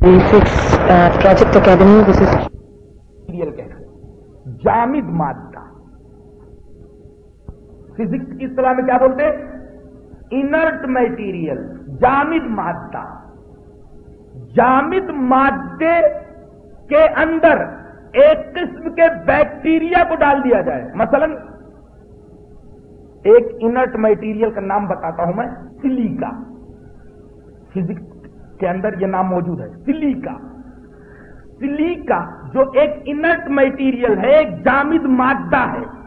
Project academy جامد مادہ physics اس طرح میں کیا بولتے انرٹ میٹیریل جامد مادہ جامد مادے کے اندر ایک قسم کے بیکٹیریا کو ڈال دیا جائے مثلا ایک انرٹ میٹیریل کا نام بتاتا ہوں میں سلیکا فزکس کے اندر یہ نام موجود ہے۔ سلیکا سلیکا جو ایک انٹ میٹیریل ہے، ایک جامد مادہ ہے۔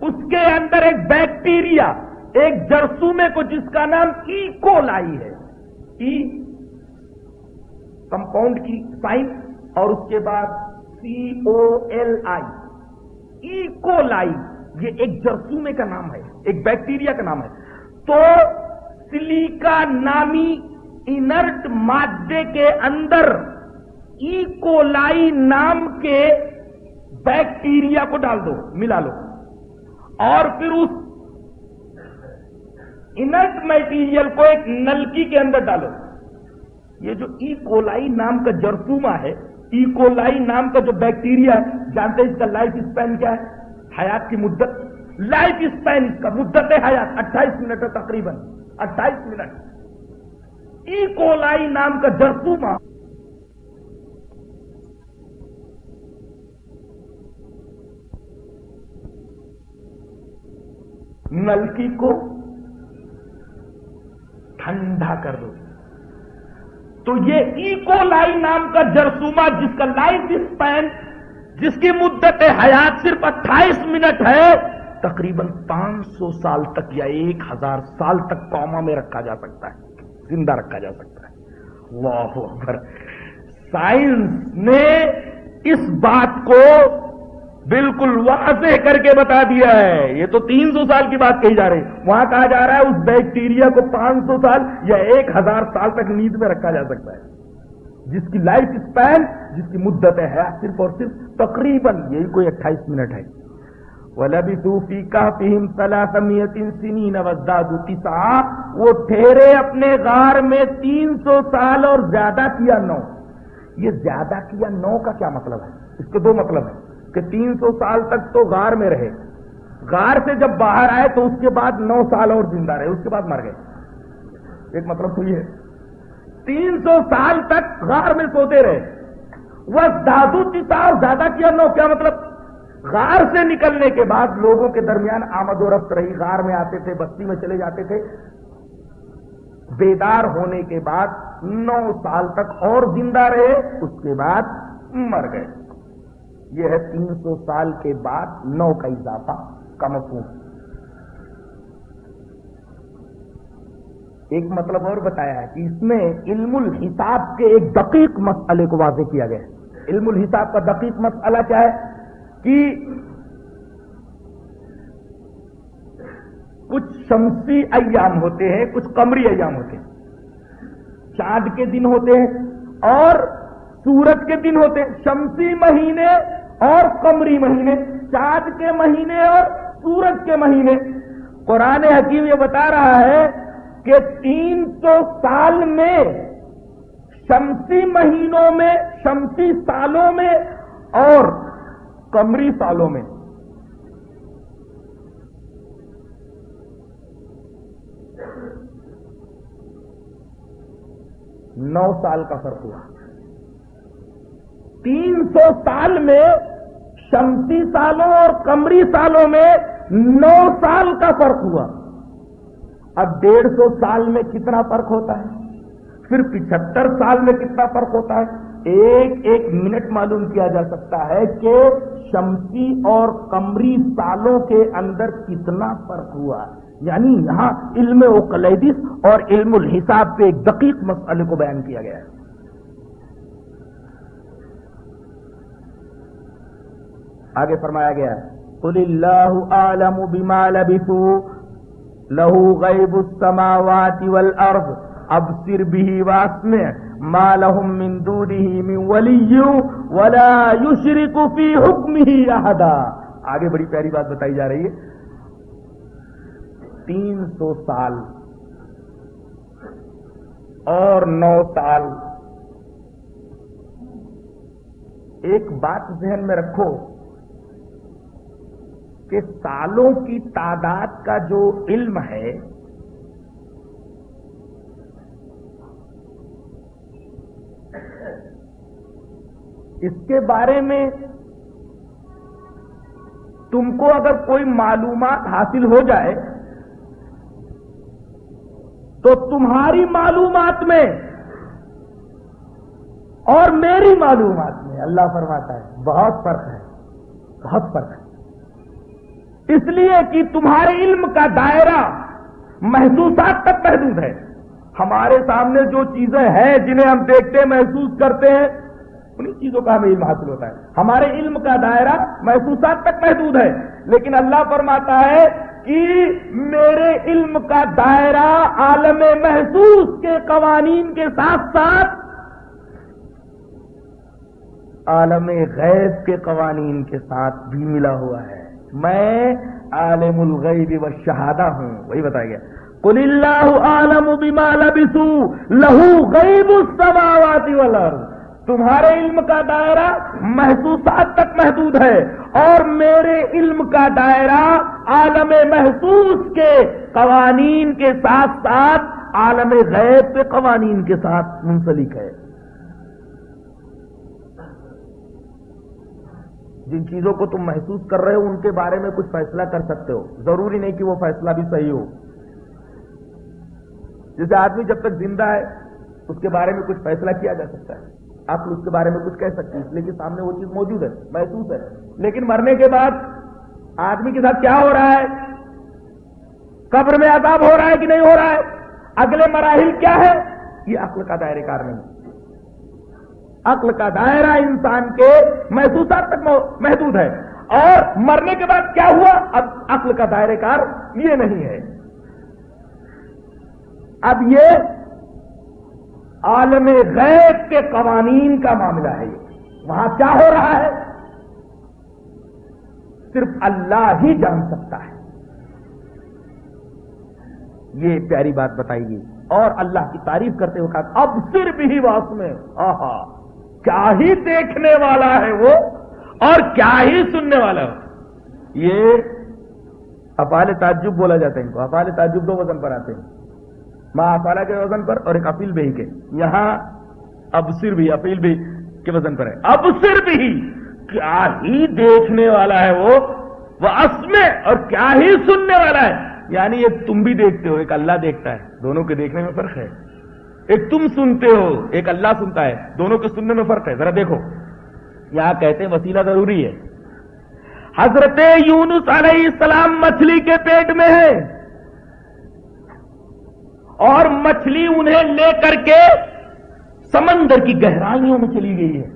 اس کے اندر ایک بیکٹیریا، ایک جرسومے کو جس کا نام e. ای کولائی ہے۔ ای کمپاؤنڈ کی سائنس اور اس کے بعد سی او ایل آئی ای کولائی یہ ایک جرسومے کا نام ہے، ایک بیکٹیریا کا نام ہے۔ تو سلیکا نامی انرٹ مادے کے اندر ایکولائی نام کے بیکٹیریا کو ڈال دو، ملا لو۔ اور پھر اس انرٹ میٹیریل کو ایک نلکی کے اندر ڈالو۔ یہ جو ایکولائی نام کا جرسوما ہے ایکولائی نام کا جو بیکٹیریا ہے، جانتے اس کا لائف اسپین کیا ہے؟ حیات کی مدت۔ لائف اسپین اس کا مدت ہے حیات، اٹھائیس منٹ ہے تقریباً، اٹھائیس منٹ۔ ایکولائی نام کا جرسو ماں۔ نلکی کو ٹھنڈا کر دو۔ تو یہ ایکولائی نام کا جرسوما جس کا لائف اسپین جس کی مدت حیات صرف اٹھائیس منٹ ہے، تقریباً پانچ سو سال تک یا ایک ہزار سال تک کوما میں رکھا جا سکتا ہے۔ زندہ رکھا جا سکتا ہے۔ اللہ اکبر۔ سائنس نے اس بات کو بالکل واضح کر کے بتا دیا ہے۔ یہ تو تین سو سال کی بات کہی جا رہی ہے۔ وہاں کہا جا رہا ہے اس بیکٹیریا کو پانچ سو سال یا ایک ہزار سال تک نیند میں رکھا جا سکتا ہے۔ جس کی لائف اسپین جس کی مدت ہے صرف اور صرف تقریباً یہی کوئی اٹھائیس منٹ ہے۔ وَلَبِثُوا فِي كَهْفِهِمْ ثَلَاثَمِائَةٍ سِنِينَ وَازْدَادُوا تِسْعًا، وہ ٹھہرے اپنے غار میں تین سو سال اور زیادہ کیا نو۔ یہ زیادہ کیا نو کا کیا مطلب ہے؟ اس کے دو مطلب ہیں کہ تین سو سال تک تو غار میں رہے۔ غار سے جب باہر آئے تو اس کے بعد نو سال اور زندہ رہے، اس کے بعد مر گئے۔ ایک مطلب تو یہ ہے۔ تین سو سال تک غار میں سوتے رہے۔ وہ دادو چیتا اور زیادہ کیا نو، کیا مطلب؟ غار سے نکلنے کے بعد لوگوں کے درمیان آمد و رفت رہی۔ غار میں آتے تھے، بستی میں چلے جاتے تھے۔ بیدار ہونے کے بعد نو سال تک اور زندہ رہے، اس کے بعد مر گئے۔ یہ ہے تین سو سال کے بعد نو کا اضافہ کم ایک مطلب اور بتایا ہے کہ اس میں علم الحساب کے ایک دقیق مسئلے کو واضح کیا گیا۔ ہے علم الحساب کا دقیق مسئلہ کیا ہے؟ کی کچھ شمسی ایام ہوتے ہیں، کچھ قمری ایام ہوتے ہیں۔ چاند کے دن ہوتے ہیں اور سورج کے دن ہوتے ہیں۔ شمسی مہینے اور قمری مہینے، چاند کے مہینے اور سورج کے مہینے۔ قرآن حکیم یہ بتا رہا ہے کہ تین سو سال میں، شمسی مہینوں میں، شمسی سالوں میں اور کمری سالوں میں۔ نو سال کا فرق ہوا۔ تین سو سال میں شمسی سالوں اور کمری سالوں میں نو سال کا فرق ہوا۔ اب ڈیڑھ سو سال میں کتنا فرق ہوتا ہے؟ پھر پچہتر سال میں کتنا فرق ہوتا ہے؟ ایک ایک منٹ معلوم کیا جا سکتا ہے کہ شمسی اور قمری سالوں کے اندر کتنا فرق ہوا یعنی یہاں علم اقلیدس اور علم الحساب پہ ایک دقیق مسئلے کو بیان کیا گیا۔ ہے آگے فرمایا گیا قل اللہ عالم بما لبثوا، له غیب السماوات والارض ابصر بھی واسمے ما لهم من دونه من ولي ولا يشرك في حكمه احدا آگے بڑی پیاری بات بتائی جا رہی ہے۔ تین سو سال اور نو سال۔ ایک بات ذہن میں رکھو کہ سالوں کی تعداد کا جو علم ہے اس کے بارے میں تم کو اگر کوئی معلومات حاصل ہو جائے تو تمہاری معلومات میں اور میری معلومات میں، اللہ فرماتا ہے، بہت فرق ہے، بہت فرق ہے۔ اس لیے کہ تمہارے علم کا دائرہ محسوسات تک محدود ہے۔ ہمارے سامنے جو چیزیں ہیں جنہیں ہم دیکھتے، محسوس کرتے ہیں انہیں چیزوں کا ہمیں علم حاصل ہوتا ہے۔ ہمارے علم کا دائرہ محسوسات تک محدود ہے، لیکن اللہ فرماتا ہے کہ میرے علم کا دائرہ عالم محسوس کے قوانین کے ساتھ ساتھ عالم غیب کے قوانین کے ساتھ بھی ملا ہوا ہے۔ میں عالم الغیب و شہادہ ہوں۔ وہی بتایا گیا۔ کل اللہ عالم بما لبسو لہو غیب السماوات والارض۔ تمہارے علم کا دائرہ محسوسات تک محدود ہے اور میرے علم کا دائرہ عالم محسوس کے قوانین کے ساتھ ساتھ عالم غیب کے قوانین کے ساتھ منسلک ہے۔ جن چیزوں کو تم محسوس کر رہے ہو، ان کے بارے میں کچھ فیصلہ کر سکتے ہو۔ ضروری نہیں کہ وہ فیصلہ بھی صحیح ہو۔ جیسے آدمی جب تک زندہ ہے، اس کے بارے میں کچھ فیصلہ کیا جا سکتا ہے۔ آپ اس کے بارے میں کچھ کہہ سکتے ہیں، اس لیے کہ سامنے وہ چیز موجود ہے، محسوس ہے۔ لیکن مرنے کے بعد آدمی کے ساتھ کیا ہو رہا ہے؟ قبر میں عذاب ہو رہا ہے کہ نہیں ہو رہا ہے؟ اگلے مراحل کیا ہے؟ یہ عقل کا دائرے کار نہیں۔ عقل کا دائرہ انسان کے محسوسات تک محدود ہے۔ اور مرنے کے بعد کیا ہوا؟ اب عقل کا دائرے کار یہ نہیں ہے۔ اب یہ عالم غیب کے قوانین کا معاملہ ہے یہ۔ وہاں کیا ہو رہا ہے؟ صرف اللہ ہی جان سکتا ہے۔ یہ پیاری بات بتائی گئی اور اللہ کی تعریف کرتے ہوئے کہا، اب صرف ہی واس میں۔ آہا، کیا ہی دیکھنے والا ہے وہ؟ اور کیا ہی سننے والا ہے؟ یہ افال تعجب بولا جاتا ہے ان کو۔ افال تعجب دو وزن پر آتے ہیں۔ ماں کے وزن پر اور ایک اپیل بہی کے یہاں اب صرف بھی اپیل بھی کے وزن پر ہے۔ اب صرف کیا ہی دیکھنے والا ہے وہ وہ اسمے اور کیا ہی سننے والا ہے۔ یعنی یہ تم بھی دیکھتے ہو، ایک اللہ دیکھتا ہے۔ دونوں کے دیکھنے میں فرق ہے۔ ایک تم سنتے ہو، ایک اللہ سنتا ہے۔ دونوں کے سننے میں فرق ہے۔ ذرا دیکھو۔ یہاں کہتے ہیں وسیلہ ضروری ہے۔ حضرت یونس علیہ السلام مچھلی کے پیٹ میں ہے۔ اور مچھلی انہیں لے کر کے سمندر کی گہرائیوں میں چلی گئی ہے۔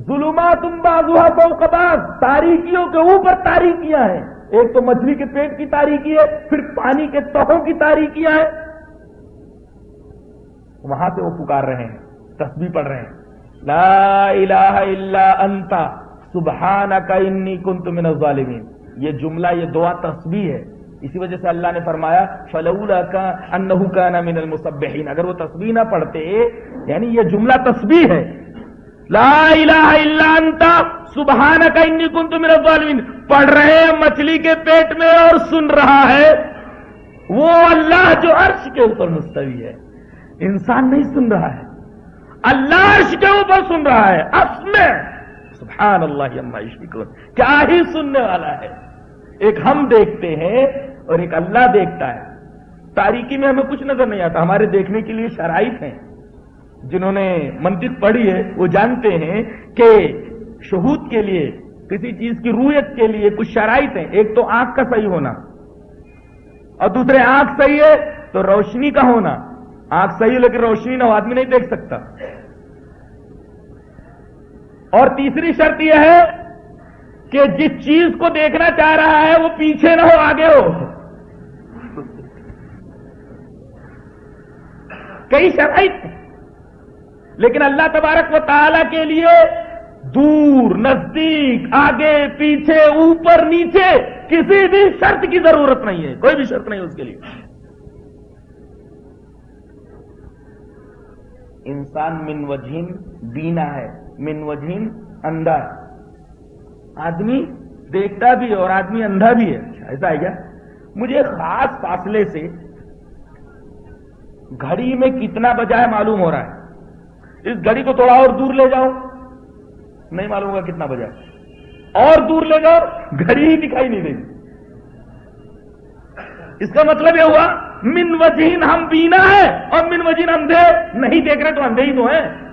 ظلمات تم بازوہ کو کباز تاریکیوں کے اوپر تاریکیاں ہیں۔ ایک تو مچھلی کے پیٹ کی تاریکی ہے، پھر پانی کے تہوں کی تاریکیاں ہیں۔ وہاں سے وہ پکار رہے ہیں، تسبیح پڑھ رہے ہیں۔ لا الہ الا انتا سبحانک انی کنت من الظالمین۔ یہ جملہ، یہ دعا تسبیح ہے۔ اسی وجہ سے اللہ نے فرمایا، فلولا کا انہو کانا من المسبحین اگر وہ تسبیح نہ پڑھتے یعنی یہ جملہ تسبیح ہے۔ لا الہ الا انتا سبحانک انی کنت من الظالمین پڑھ رہے ہیں، مچھلی کے پیٹ میں اور سن رہا ہے۔ وہ اللہ جو عرش کے اوپر مستوی ہے۔ انسان نہیں سن رہا ہے۔ اللہ عرش کے اوپر سن رہا ہے۔ میں، سبحان اللہ شکر کیا ہی سننے والا ہے۔ ایک ہم دیکھتے ہیں اور ایک اللہ دیکھتا ہے۔ تاریکی میں ہمیں کچھ نظر نہیں آتا، ہمارے دیکھنے کے لیے شرائط ہیں۔ جنہوں نے منطق پڑھی ہے، وہ جانتے ہیں کہ شہود کے لیے، کسی چیز کی رویت کے لیے کچھ شرائط ہیں۔ ایک تو آنکھ کا صحیح ہونا، اور دوسرے آنکھ صحیح ہے تو روشنی کا ہونا۔ آنکھ صحیح لیکن روشنی نہ آدمی نہیں دیکھ سکتا۔ اور تیسری شرط یہ ہے کہ جس چیز کو دیکھنا چاہ رہا ہے وہ پیچھے نہ ہو آگے ہو۔ کئی شرائط لیکن اللہ تبارک و تعالی کے لیے دور، نزدیک، آگے، پیچھے، اوپر، نیچے کسی بھی شرط کی ضرورت نہیں ہے۔ کوئی بھی شرط نہیں اس کے لیے۔ انسان من وجہن بینا ہے، من وجین اندھا آدمی دیکھتا بھی ہے اور آدمی اندھا بھی ہے۔ اچھا، ایسا ہے کیا؟ مجھے خاص فاصلے سے گھڑی میں کتنا بجا ہے معلوم ہو رہا ہے۔ اس گھڑی کو تھوڑا اور دور لے جاؤ۔ نہیں معلوم ہوگا کتنا بجا ہے اور دور لے جاؤ گھڑی ہی دکھائی نہیں دے گی۔ اس کا مطلب یہ ہوا من وجین ہم بینا ہے اور من وجین اندھے نہیں دیکھ رہے تو اندھے ہی تو ہیں۔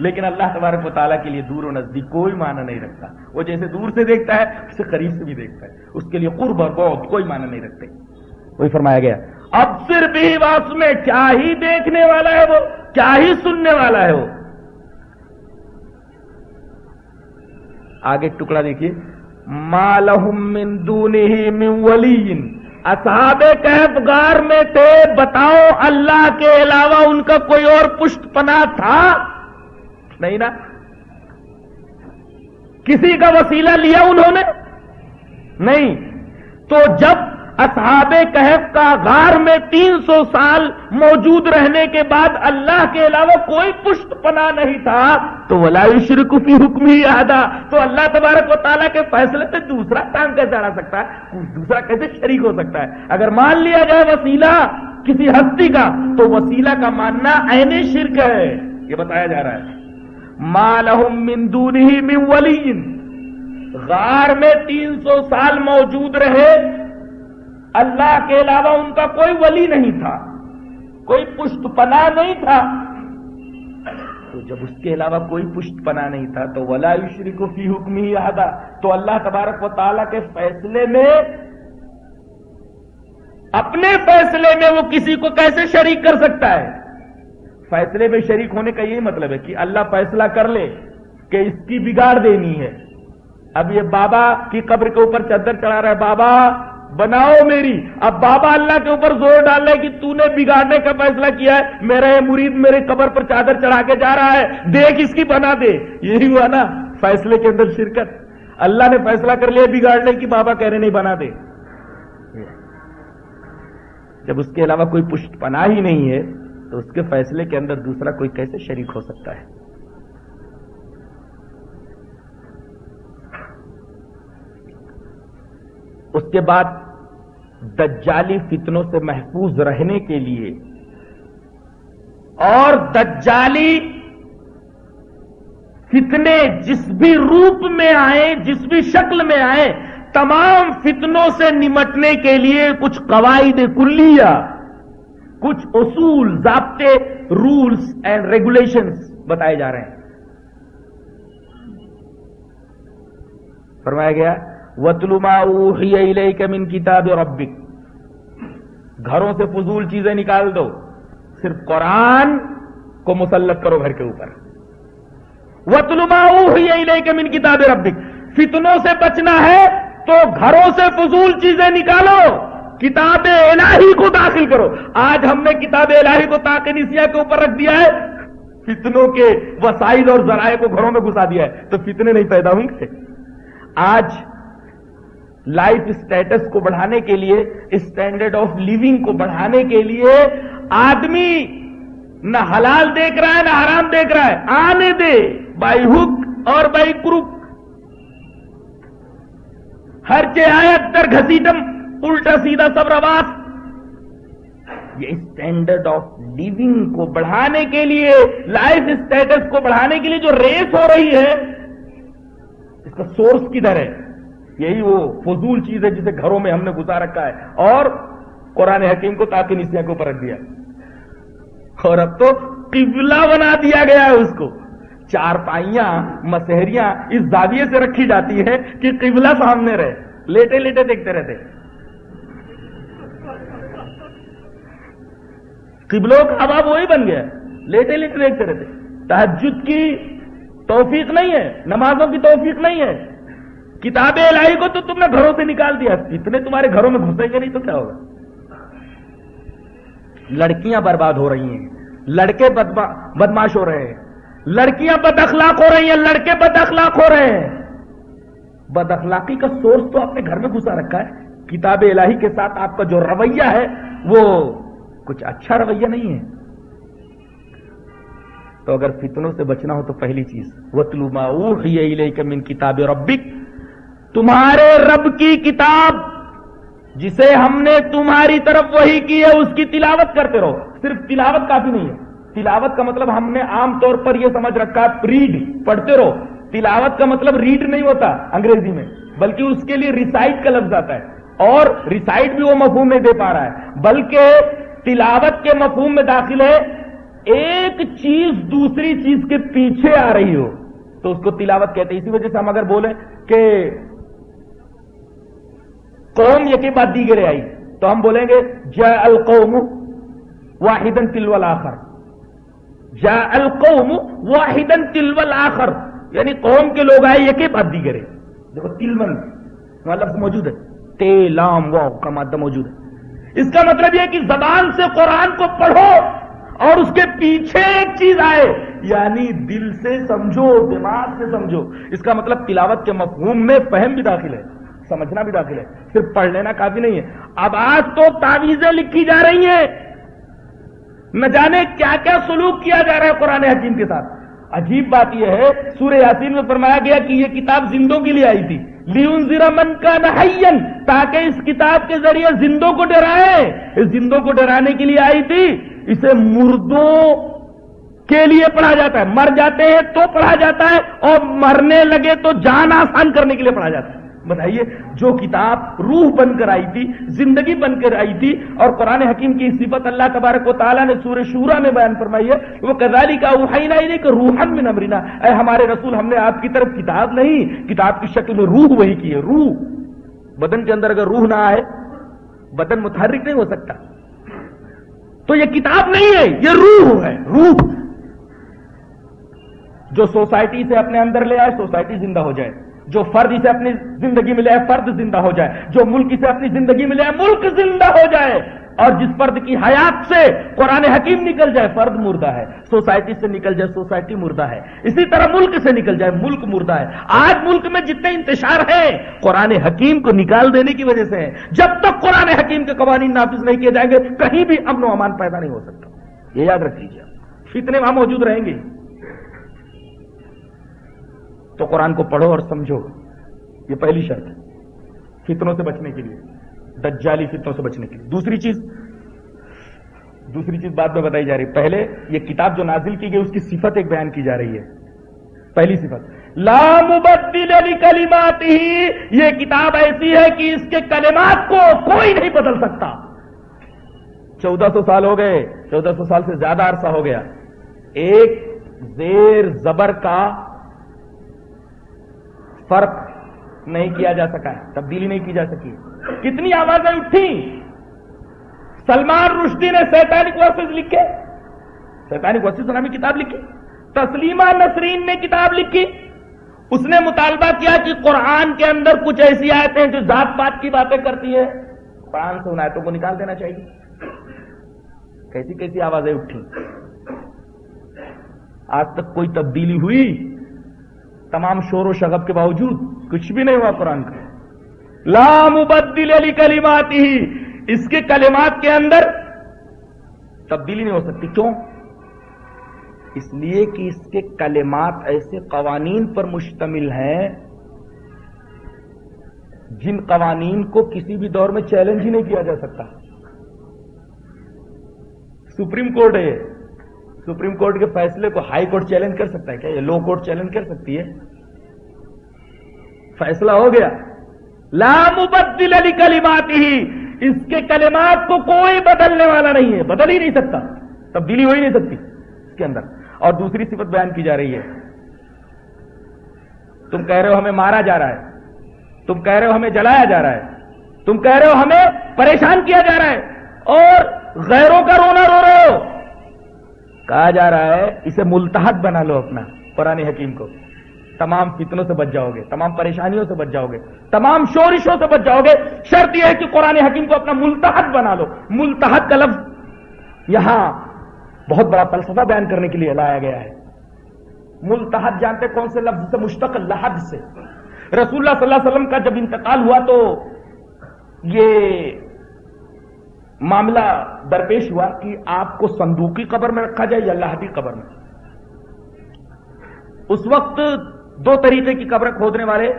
لیکن اللہ تبارک و تعالیٰ کے لیے دور و نزدیک کوئی معنی نہیں رکھتا۔ وہ جیسے دور سے دیکھتا ہے، اسے قریب سے بھی دیکھتا ہے۔ اس کے لیے قرب اور بہت کوئی معنی نہیں رکھتے۔ وہی فرمایا گیا۔ اب صرف ہی واس میں کیا ہی دیکھنے والا ہے وہ؟ کیا ہی سننے والا ہے وہ؟ آگے ٹکڑا دیکھیے۔ مالہم من دونہی من ولی اصحاب کہف گار میں تھے، بتاؤ اللہ کے علاوہ ان کا کوئی اور پشت پناہ تھا؟ نہیں نا؟ کسی کا وسیلہ لیا انہوں نے؟ نہیں۔ تو جب اصحاب کہف کا غار میں تین سو سال موجود رہنے کے بعد اللہ کے علاوہ کوئی پشت پنا نہیں تھا، تو ولا شرک فی حکم ہی آدھا تو اللہ تبارک و تعالیٰ کے فیصلے سے دوسرا ٹانگ کیسے آ سکتا ہے؟ دوسرا کیسے شریک ہو سکتا ہے؟ اگر مان لیا جائے وسیلہ کسی ہستی کا، تو وسیلہ کا ماننا عین شرک ہے۔ یہ بتایا جا رہا ہے۔ مالہم من دونہی من ولی غار میں تین سو سال موجود رہے۔ اللہ کے علاوہ ان کا کوئی ولی نہیں تھا۔ کوئی پشت پناہ نہیں تھا۔ تو جب اس کے علاوہ کوئی پشت پناہ نہیں تھا، تو ولا شری کو فی حکم ہی آدھا تو اللہ تبارک و تعالیٰ کے فیصلے میں، اپنے فیصلے میں وہ کسی کو کیسے شریک کر سکتا ہے؟ فیصلے میں شریک ہونے کا یہی مطلب ہے کہ اللہ فیصلہ کر لے کہ اس کی بگاڑ دینی ہے۔ اب یہ بابا کی قبر کے اوپر چادر چڑھا رہا ہے، بابا بناؤ میری۔ اب بابا اللہ کے اوپر زور ڈال رہے کہ تو نے بگاڑنے کا فیصلہ کیا ہے۔ میرا یہ مرید میرے قبر پر چادر چڑھا کے جا رہا ہے۔ دیکھ اس کی بنا دے۔ یہی ہوا نا، فیصلے کے اندر شرکت۔ اللہ نے فیصلہ کر لیا بگاڑنے کی، بابا کہہ رہے نہیں بنا دے۔ جب اس کے علاوہ کوئی پشت پناہ ہی نہیں ہے تو اس کے فیصلے کے اندر دوسرا کوئی کیسے شریک ہو سکتا ہے؟ اس کے بعد دجالی فتنوں سے محفوظ رہنے کے لیے اور دجالی فتنے جس بھی روپ میں آئے جس بھی شکل میں آئے تمام فتنوں سے نمٹنے کے لیے کچھ قواعد کلیہ کچھ اصول، ضابطے رولز اینڈ ریگولیشنز بتائے جا رہے ہیں۔ فرمایا گیا وطلما من کتاب ربک گھروں سے فضول چیزیں نکال دو۔ صرف قرآن کو مسلط کرو گھر کے اوپر۔ وطلما من کتاب ربک فتنوں سے بچنا ہے تو گھروں سے فضول چیزیں نکالو۔ کتاب الہی کو داخل کرو۔ آج ہم نے کتاب الہی کو تاکنسیا کے اوپر رکھ دیا ہے۔ فتنوں کے وسائل اور ذرائع کو گھروں میں گھسا دیا ہے۔ تو فتنے نہیں پیدا ہوں گے۔ آج لائف اسٹیٹس کو بڑھانے کے لیے، اسٹینڈرڈ آف لیونگ کو بڑھانے کے لیے آدمی نہ حلال دیکھ رہا ہے، نہ حرام دیکھ رہا ہے۔ آنے دے، بائی ہک اور بائی کروک۔ ہر آیا، در گھسیٹم۔ الٹا سیدھا سب رواس یہ اسٹینڈرڈ آف لیونگ کو بڑھانے کے لیے لائف اسٹیٹس کو بڑھانے کے لیے جو ریس ہو رہی ہے، اس کا سورس کدھر ہے؟ یہی وہ فضول چیز ہے جسے گھروں میں ہم نے گزار رکھا ہے۔ اور قرآن حکیم کو تاکہ نسیاں کو رکھ دیا۔ اور اب تو قبلہ بنا دیا گیا ہے اس کو۔ چار پائیاں، مسہریاں اس زاویے سے رکھی جاتی ہے کہ قبلہ سامنے رہے۔ لیٹے لیٹے دیکھتے رہتے۔ قبلوں کا اب وہی بن گیا لیٹے لیٹے دیکھتے رہتے۔ تحجد کی توفیق نہیں ہے، نمازوں کی توفیق نہیں ہے۔ کتاب الہی کو تو تم نے گھروں سے نکال دیا۔ اتنے تمہارے گھروں میں گھسیں گے نہیں تو کیا ہوگا؟ لڑکیاں برباد ہو رہی ہیں۔ لڑکے بدماش ہو رہے ہیں۔ لڑکیاں بد اخلاق ہو رہی ہیں۔ لڑکے بد اخلاق ہو رہے ہیں۔ بد اخلاقی کا سورس تو آپ نے گھر میں گھسا رکھا ہے۔ کتاب الہی کے ساتھ آپ کا جو رویہ ہے، وہ کچھ اچھا رویہ نہیں ہے۔ تو اگر فتنوں سے بچنا ہو تو پہلی چیز الیک من کتاب ربک تمہارے رب کی کتاب، جسے ہم نے تمہاری طرف وہی کی ہے، اس کی تلاوت کرتے رہو۔ صرف تلاوت کافی نہیں ہے۔ تلاوت کا مطلب ہم نے عام طور پر یہ سمجھ رکھا ریڈ پڑھتے رہو۔ تلاوت کا مطلب ریڈ نہیں ہوتا انگریزی میں، بلکہ اس کے لیے ریسائٹ کا لفظ آتا ہے۔ اور ریسائٹ بھی وہ مفہوم نہیں دے پا رہا ہے، بلکہ تلاوت کے مفہوم میں داخل ہے، ایک چیز دوسری چیز کے پیچھے آ رہی ہو۔ تو اس کو تلاوت کہتے ہیں۔ اسی وجہ سے ہم اگر بولیں کہ قوم یہ بعد دیگرے آئی، تو ہم بولیں گے جا القوم واحدن تلو الاخر جا القوم واحدن تلو الاخر یعنی قوم کے لوگ آئے یہ بعد دیگرے۔ دیکھو تلون لفظ موجود ہے۔ تے، لام واؤ کا مادہ موجود ہے۔ اس کا مطلب یہ کہ زبان سے قرآن کو پڑھو اور اس کے پیچھے ایک چیز آئے یعنی دل سے سمجھو، دماغ سے سمجھو۔ اس کا مطلب تلاوت کے مفہوم میں فہم بھی داخل ہے، سمجھنا بھی داخل ہے۔ صرف پڑھ لینا کافی نہیں ہے۔ اب آج تو تعویذیں لکھی جا رہی ہیں۔ نہ جانے کیا کیا سلوک کیا جا رہا ہے قرآن حکیم کے ساتھ۔ عجیب بات یہ ہے، سورہ یاسین میں فرمایا گیا کہ یہ کتاب زندوں کے لیے آئی تھی۔ لیون زیرا من کا نہین تاکہ اس کتاب کے ذریعے زندوں کو ڈرائے۔ اس زندوں کو ڈرانے کے لیے آئی تھی، اسے مردوں کے لیے پڑھا جاتا ہے۔ مر جاتے ہیں تو پڑھا جاتا ہے، اور مرنے لگے تو جان آسان کرنے کے لیے پڑھا جاتا ہے۔ بتائیے، جو کتاب روح بن کر آئی تھی، زندگی بن کر آئی تھی، اور قرآن حکیم کی صفت اللہ تبارک و تعالیٰ نے سورہ شورا میں بیان فرمائی ہے، وہ کزالی کا روحن میں نمرینا اے ہمارے رسول، ہم نے آپ کی طرف کتاب نہیں، کتاب کی شکل میں روح وہی کی ہے، روح۔ بدن کے اندر اگر روح نہ آئے، بدن متحرک نہیں ہو سکتا۔ تو یہ کتاب نہیں ہے، یہ روح ہے، روح۔ جو سوسائٹی سے اپنے اندر لے آئے، سوسائٹی زندہ ہو جائے۔ جو فرد اسے اپنی زندگی میں لے فرد زندہ ہو جائے، جو ملک اسے اپنی زندگی میں لے ملک زندہ ہو جائے۔ اور جس فرد کی حیات سے قرآن حکیم نکل جائے، فرد مردہ ہے، سوسائٹی سے نکل جائے، سوسائٹی مردہ ہے۔ اسی طرح ملک سے نکل جائے، ملک مردہ ہے۔ آج ملک میں جتنے انتشار ہے قرآن حکیم کو نکال دینے کی وجہ سے ہے جب تک قرآن حکیم کے قوانین نافذ نہیں کیے جائیں گے، کہیں بھی امن و امان پیدا نہیں ہو سکتا۔ یہ یاد رکھ لیجیے فتنے وہاں موجود رہیں گے۔ تو قرآن کو پڑھو اور سمجھو۔ یہ پہلی شرط ہے۔ فتنوں سے بچنے کے لیے۔ دجالی فتنوں سے بچنے کے لیے۔ دوسری چیز دوسری چیز بعد میں بتائی جا رہی ہے۔ پہلے یہ کتاب جو نازل کی گئی، اس کی صفت ایک بیان کی جا رہی ہے۔ پہلی صفت لام مبدل کلیمات ہی یہ کتاب ایسی ہے کہ اس کے کلمات کو کوئی نہیں بدل سکتا۔ چودہ سو سال ہو گئے، چودہ سو سال سے زیادہ عرصہ ہو گیا۔ ایک زیر زبر کا فرق نہیں کیا جا سکا ہے، تبدیلی نہیں کی جا سکی کتنی آوازیں اٹھی؟ سلمان رشدی نے سیتانک ورسز لکھے۔ سیتانک ورسز نامی کتاب لکھی۔ تسلیمہ نسرین نے کتاب لکھی۔ اس نے مطالبہ کیا کہ قرآن کے اندر کچھ ایسی آیتیں جو ذات پات کی باتیں کرتی ہے قرآن سے ان آیتوں کو نکال دینا چاہیے۔ کیسی کیسی آوازیں اٹھی آج تک کوئی تبدیلی ہوئی؟ تمام شور و شغب کے باوجود کچھ بھی نہیں ہوا قرآن کا۔ لام مبدل علی کلیمات ہی اس کے کلمات کے اندر تبدیلی نہیں ہو سکتی۔ کیوں؟ اس لیے کہ اس کے کلمات ایسے قوانین پر مشتمل ہیں جن قوانین کو کسی بھی دور میں چیلنج ہی نہیں کیا جا سکتا۔ سپریم کورٹ ہے سپریم کورٹ کے فیصلے کو ہائی کورٹ چیلنج کر سکتا ہے کیا؟ یہ لو کورٹ چیلنج کر سکتی ہے؟ فیصلہ ہو گیا۔ لام مبدل علی کلیمات ہی اس کے کلمات کو کوئی بدلنے والا نہیں ہے۔ بدل ہی نہیں سکتا۔ تبدیلی ہو ہی نہیں سکتی اس کے اندر۔ اور دوسری صفت بیان کی جا رہی ہے۔ تم کہہ رہے ہو ہمیں مارا جا رہا ہے۔ تم کہہ رہے ہو ہمیں جلایا جا رہا ہے۔ تم کہہ رہے ہو ہمیں پریشان کیا جا رہا ہے۔ اور غیروں کا رونا رو رہے ہو۔ کہا جا رہا ہے، اسے ملتحد بنا لو اپنا، قرآن حکیم کو۔ تمام فتنوں سے بچ جاؤ گے، تمام پریشانیوں سے بچ جاؤ گے، تمام شورشوں سے بچ جاؤ گے۔ شرط یہ ہے کہ قرآن حکیم کو اپنا ملتحد بنا لو۔ ملتحد کا لفظ یہاں بہت بڑا فلسفہ بیان کرنے کے لیے لایا گیا ہے۔ ملتحد جانتے کون سے لفظ سے؟ مشتق لحد سے۔ رسول اللہ صلی اللہ علیہ وسلم کا جب انتقال ہوا تو یہ معاملہ درپیش ہوا کہ آپ کو صندوقی قبر میں رکھا جائے یا لہدی قبر میں؟ اس وقت دو طریقے کی قبر کھودنے والے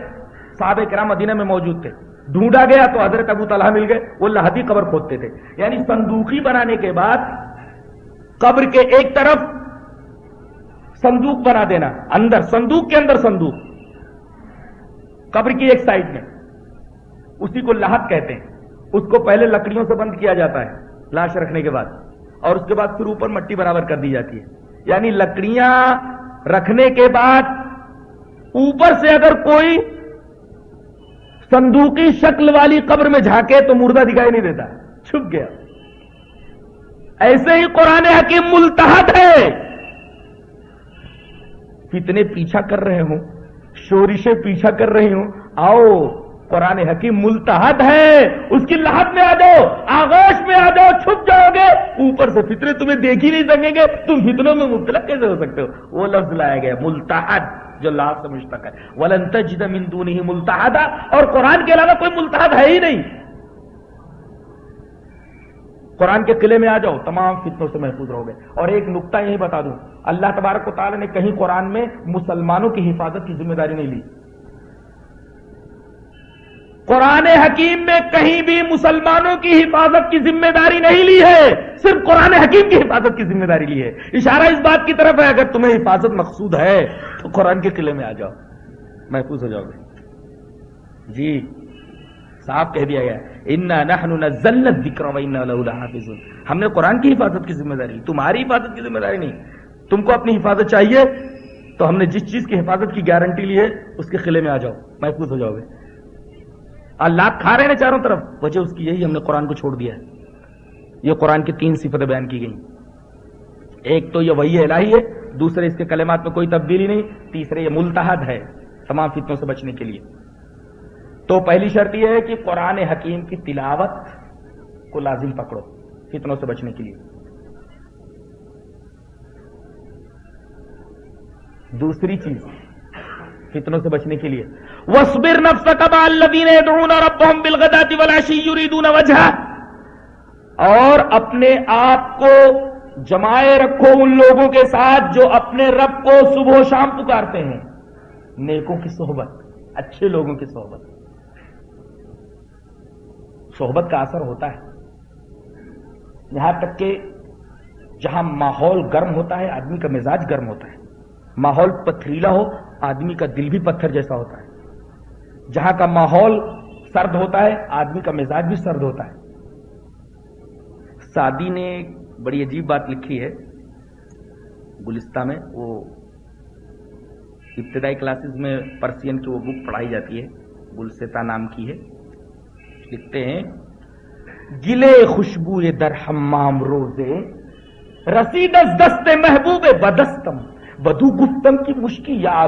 صحابہ کرام مدینہ میں موجود تھے۔ ڈھونڈا گیا تو حضرت ابو طلحہ مل گئے، وہ لہدی قبر کھودتے تھے۔ یعنی صندوقی بنانے کے بعد قبر کے ایک طرف صندوق بنا دینا، اندر صندوق کے اندر صندوق۔ قبر کی ایک سائڈ میں، اسی کو لہت کہتے ہیں۔ اس کو پہلے لکڑیوں سے بند کیا جاتا ہے، لاش رکھنے کے بعد، اور اس کے بعد پھر اوپر مٹی برابر کر دی جاتی ہے۔ یعنی لکڑیاں رکھنے کے بعد اوپر سے اگر کوئی صندوقی شکل والی قبر میں جھانکے تو مردہ دکھائی نہیں دیتا۔ چھپ گیا۔ ایسے ہی قرآن حکیم ملتحد ہے۔ فتنے پیچھا کر رہے ہوں، شورشیں پیچھا کر رہی ہوں۔ آؤ قرآن حکیم ملتحد ہے اس کی لاہت میں آ جاؤ، آغوش میں آ جاؤ، چھپ جاؤ گے۔ اوپر سے فطرے تمہیں دیکھ ہی نہیں سکیں گے، تم فتنوں میں مبتلا کیسے ہو سکتے ہو؟ وہ لفظ لایا گیا، ملتحد، جو لا سے مشتق ہے۔ ولن تجد من دونه ملتحدا، اور قرآن کے علاوہ کوئی ملتحد ہے ہی نہیں۔ قرآن کے قلعے میں آ جاؤ، تمام فتنوں سے محفوظ رہو گے۔ اور ایک نقطہ یہی بتا دوں، اللہ تبارک و تعالی نے کہیں قرآن میں مسلمانوں کی حفاظت کی ذمہ داری نہیں لی۔ قرآن حکیم میں کہیں بھی مسلمانوں کی حفاظت کی ذمہ داری نہیں لی ہے۔ صرف قرآن حکیم کی حفاظت کی ذمہ داری لی ہے۔ اشارہ اس بات کی طرف ہے، اگر تمہیں حفاظت مقصود ہے، تو قرآن کے قلعے میں آ جاؤ۔ محفوظ ہو جاؤ گے۔ جی صاف کہہ دیا گیا انا نحن نزلنا الذکر و انا له لحافظون۔ ہم نے قرآن کی حفاظت کی ذمہ داری لی۔ تمہاری حفاظت کی ذمہ داری نہیں۔ تم کو اپنی حفاظت چاہیے، تو ہم نے جس چیز کی حفاظت کی گارنٹی لی ہے، اس کے قلعے میں آ جاؤ۔ محفوظ ہو جاؤ گے۔ اللہ کھا رہے ہیں چاروں طرف۔ وجہ اس کی یہی ہم نے قرآن کو چھوڑ دیا ہے۔ یہ قرآن کی تین صفتیں بیان کی گئی ایک تو یہ وہی الہی ہے، دوسرے اس کے کلمات میں کوئی تبدیلی نہیں، تیسرے یہ ملتحد ہے تمام فتنوں سے بچنے کے لیے۔ تو پہلی شرط یہ ہے کہ قرآن حکیم کی تلاوت کو لازم پکڑو فتنوں سے بچنے کے لیے۔ دوسری چیز، فتنوں سے بچنے کے لیے۔ وَاصْبِرْ نَفْسَكَ مَعَ الَّذِينَ يَدْعُونَ رَبَّهُمْ بِالْغَدَاةِ وَالْعَشِيِّ يُرِيدُونَ وَجْهَهُ. اور اپنے آپ کو جمائے رکھو ان لوگوں کے ساتھ جو اپنے رب کو صبح و شام پکارتے ہیں۔ نیکوں کی صحبت، اچھے لوگوں کی صحبت۔ صحبت کا اثر ہوتا ہے۔ یہاں تک کہ جہاں ماحول گرم ہوتا ہے، آدمی کا مزاج گرم ہوتا ہے۔ ماحول پتھریلا ہو، آدمی کا دل بھی پتھر جیسا ہوتا ہے۔ جہاں کا ماحول سرد ہوتا ہے، آدمی کا مزاج بھی سرد ہوتا ہے۔ سادی نے بڑی عجیب بات لکھی ہے۔ گلستہ میں وہ ابتدائی کلاسز میں پرسین کی وہ بک پڑھائی جاتی ہے۔ گلستا نام کی ہے۔ لکھتے ہیں، گلے خوشبو در حمام روزے رسیدس دست محبوب بدستم، بدو گفتم کی مشکی یا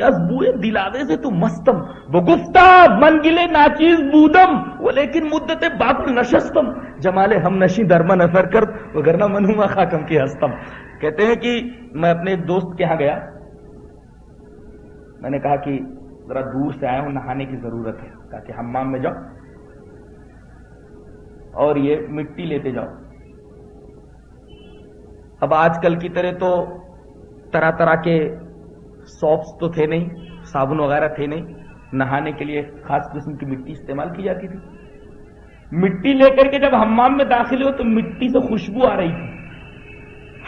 عبیری کی ازبوئے دلاوے سے تو مستم، وہ گفتہ من گلے ناچیز، بودم، وہ لیکن مدت باقل نشستم۔ جمال ہم نشی درمن اثر کر وگرنہ منہما خاکم کی ہستم۔ کہتے ہیں کہ میں اپنے ایک دوست کے ہاں گیا۔ میں نے کہا کہ ذرا دور سے آیا ہوں، نہانے کی ضرورت ہے۔ کہا کہ حمام میں جاؤ۔ اور یہ مٹی لیتے جاؤ۔ اب آج کل کی طرح تو طرح طرح کے سوپس تو تھے نہیں، صابن وغیرہ تھے نہیں، نہانے کے لیے خاص قسم کی مٹی استعمال کی جاتی تھی۔ مٹی لے کر کے جب ہمام میں داخل ہوئے تو مٹی سے خوشبو آ رہی تھی۔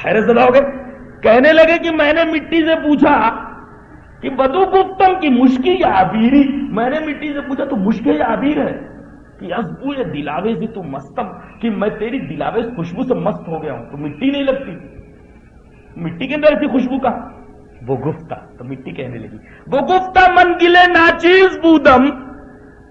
حیرت زدہ ہو گئے۔ کہنے لگے کہ میں نے مٹی سے پوچھا کہ بدو گفتم کی مشکل یا عبیری میں نے مٹی سے پوچھا تو مشکل یا عبیر ہے؟ کہ ازبو یا دلاوے تو مستم، کہ میں تیری دلاوے خوشبو سے مست ہو گیا ہوں، تو مٹی نہیں لگتی۔ مٹی کے اندر ایسی خوشبو کا وہ گفتہ تو مٹی کہنے لگی۔ وہ گفتہ من گلے ناچیز بودم۔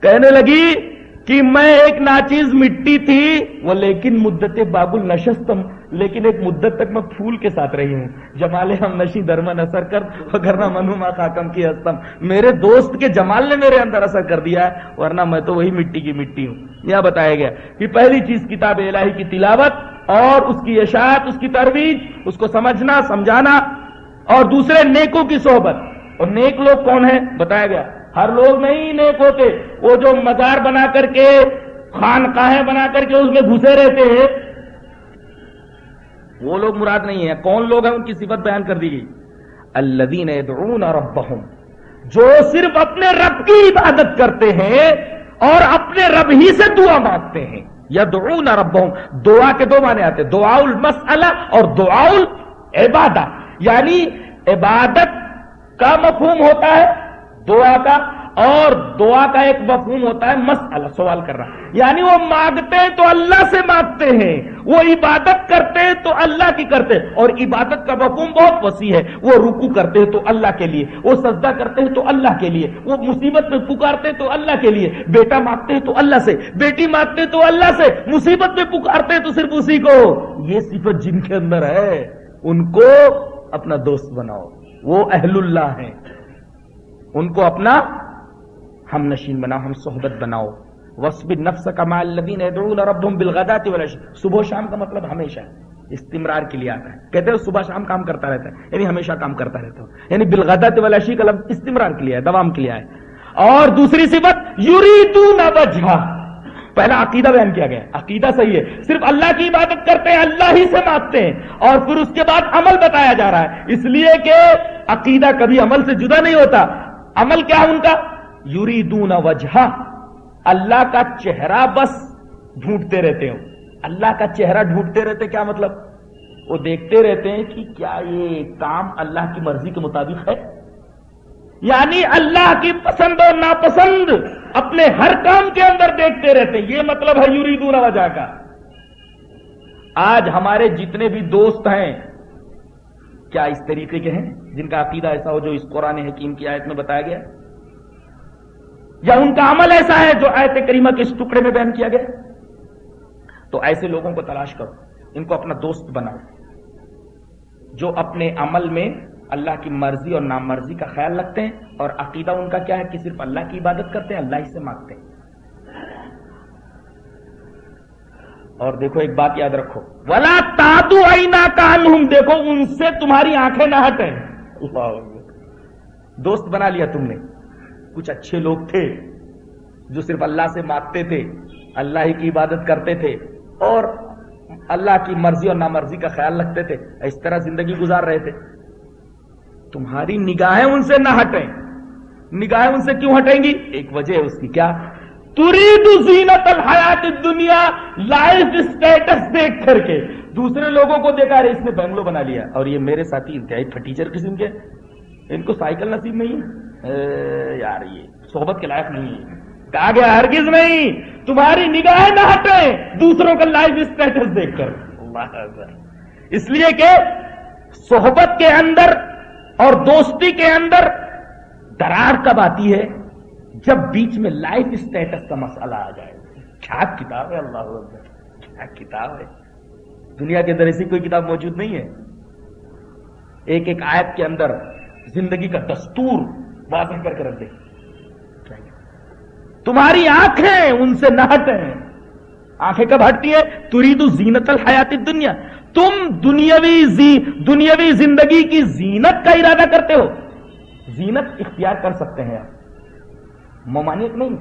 کہنے لگی کہ میں ایک ناچیز مٹی تھی، وہ لیکن مدت باب النشستم لیکن ایک مدت تک میں پھول کے ساتھ رہی ہوں۔ جمال ہم نشی درمن اثر کر وغیرہ منہما خاکم کی ہستم۔ میرے دوست کے جمال نے میرے اندر اثر کر دیا ہے، ورنہ میں تو وہی مٹی کی مٹی ہوں۔ یہاں بتایا گیا کہ پہلی چیز کتاب الہی کی تلاوت اور اس کی اشاعت، اس کی ترویج، اس کو سمجھنا، سمجھانا۔ اور دوسرے نیکوں کی صحبت۔ اور نیک لوگ کون ہیں؟ بتایا گیا۔ ہر لوگ نہیں نیک ہوتے۔ وہ جو مزار بنا کر کے، خانقاہیں بنا کر کے اس میں گھسے رہتے ہیں، وہ لوگ مراد نہیں ہیں۔ کون لوگ ہیں؟ ان کی صفت بیان کر دی گئی۔ الذین یدعون ربہم۔ جو صرف اپنے رب کی عبادت کرتے ہیں اور اپنے رب ہی سے دعا مانگتے ہیں۔ یدعون ربہم۔ دعا کے دو معنی آتے ہیں۔ دعا المسئلہ اور دعا العبادہ یعنی عبادت کا مفہوم ہوتا ہے دعا کا اور دعا کا ایک مفہوم ہوتا ہے مسئلہ، سوال کر رہا یعنی وہ مانگتے ہیں تو اللہ سے مانگتے ہیں، وہ عبادت کرتے ہیں تو اللہ کی کرتے ہیں۔ اور عبادت کا مفہوم بہت وسیع ہے، وہ رکو کرتے ہیں تو اللہ کے لیے، وہ سجدہ کرتے ہیں تو اللہ کے لیے، وہ مصیبت میں پکارتے ہیں تو اللہ کے لیے۔ بیٹا مانگتے ہیں تو اللہ سے، بیٹی مانگتے ہیں تو اللہ سے، مصیبت میں پکارتے ہیں تو صرف اسی کو۔ یہ صفت جن کے اندر ہے، ان کو اپنا دوست بناؤ۔ وہ اہل اللہ ہیں۔ ان کو اپنا ہم نشین بناؤ، ہم صحبت بناؤ۔ وسب نفس کا بالغدات صبح و شام کا مطلب ہمیشہ استمرار کے لیے آتا ہے۔ کہتے ہیں صبح شام کام کرتا رہتا ہے یعنی ہمیشہ کام کرتا رہتا ہوں۔ یعنی بالغدات والعشی کا لفظ استمرار کے لیے ہے، دوام کے لیے ہے۔ اور دوسری صفت، یریدون وجہ پہلا عقیدہ بیان کیا گیا عقیدہ صحیح ہے۔ صرف اللہ کی عبادت کرتے ہیں، اللہ ہی سے مانگتے ہیں۔ اور پھر اس کے بعد عمل بتایا جا رہا ہے۔ اس لیے کہ عقیدہ کبھی عمل سے جدا نہیں ہوتا۔ عمل کیا ہے ان کا؟ یریدون وجہ اللہ کا چہرہ بس ڈھونڈتے رہتے ہو۔ اللہ کا چہرہ ڈھونڈتے رہتے کیا مطلب؟ وہ دیکھتے رہتے ہیں کہ کیا یہ کام اللہ کی مرضی کے مطابق ہے۔ یعنی اللہ کی پسند اور ناپسند اپنے ہر کام کے اندر دیکھتے رہتے ہیں۔ یہ مطلب ہے یریدون وجہ کا۔ آج ہمارے جتنے بھی دوست ہیں، کیا اس طریقے کے ہیں؟ جن کا عقیدہ ایسا ہو جو اس قرآن حکیم کی آیت میں بتایا گیا۔ یا ان کا عمل ایسا ہے جو آیت کریمہ کے اس ٹکڑے میں بیان کیا گیا۔ تو ایسے لوگوں کو تلاش کرو، ان کو اپنا دوست بناؤ، جو اپنے عمل میں اللہ کی مرضی اور نامرضی کا خیال رکھتے ہیں اور عقیدہ ان کا کیا ہے کہ صرف اللہ کی عبادت کرتے ہیں، اللہ ہی سے مانگتے ہیں۔ اور دیکھو، ایک بات یاد رکھو۔ ولا تادو اینا کان دیکھو، ان سے تمہاری آنکھیں نہ ہٹیں۔ دوست بنا لیا تم نے۔ کچھ اچھے لوگ تھے جو صرف اللہ سے مانگتے تھے، اللہ ہی کی عبادت کرتے تھے اور اللہ کی مرضی اور نامرضی کا خیال رکھتے تھے۔ اس طرح زندگی گزار رہے تھے۔ تمہاری نگاہیں ان سے نہ ہٹیں۔ نگاہیں ان سے کیوں ہٹیں گی؟ ایک وجہ ہے اس کی کیا؟ ترید زینت الحیات دنیا لائف اسٹیٹس دیکھ کر کے۔ دوسرے لوگوں کو دیکھا رہے اس نے بنگلو بنا لیا۔ اور یہ میرے ساتھی انتہائی پھٹیچر قسم کے۔ ان کو سائیکل نصیب نہیں ہے؟ یار یہ صحبت کے لائق نہیں ہے۔ کہا گیا ہرگز نہیں۔ تمہاری نگاہیں نہ ہٹیں دوسروں کا لائف اسٹیٹس دیکھ کر۔ اس لیے کہ صحبت کے اندر اور دوستی کے اندر درار کب آتی ہے؟ جب بیچ میں لائف اسٹیٹس کا مسئلہ آ جائے۔ کیا کتاب ہے، اللہ کیا کتاب ہے۔ دنیا کے اندر ایسی کوئی کتاب موجود نہیں ہے۔ ایک ایک آیت کے اندر زندگی کا دستور واضح کر کے رکھ دے۔ تمہاری آنکھیں ان سے نہ ہٹیں آنکھیں کب ہٹتی ہے ترید زینت الحیات دنیا تم دنیاوی زی، دنیاوی زندگی کی زینت کا ارادہ کرتے ہو۔ زینت اختیار کر سکتے ہیں آپ۔ ممانعت نہیں۔